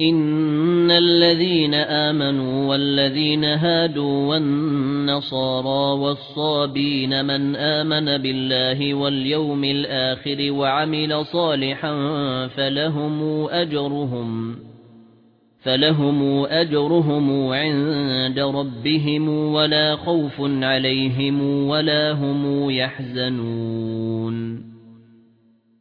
إن الذين آمنوا والذين هادوا والنصارى والصابين من آمن بالله واليوم الآخر وعمل صالحا فلهم أجرهم فلهم أجرهم عند ربهم ولا خوف عليهم ولا هم يحزنون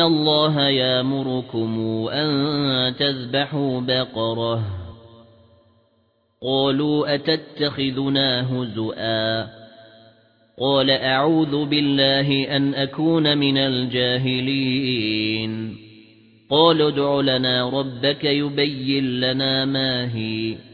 اللَّهَ يَأْمُرُكُمْ أَن تَذْبَحُوا بَقَرَةً قَالُوا أَتَتَّخِذُنَا هُزُوًا قَالَ أَعُوذُ بِاللَّهِ أَنْ أَكُونَ مِنَ الْجَاهِلِينَ قَالُوا ادْعُ لَنَا رَبَّكَ يُبَيِّن لَّنَا مَا هِيَ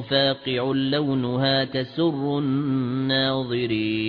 فاقع لونها تسر الناظرين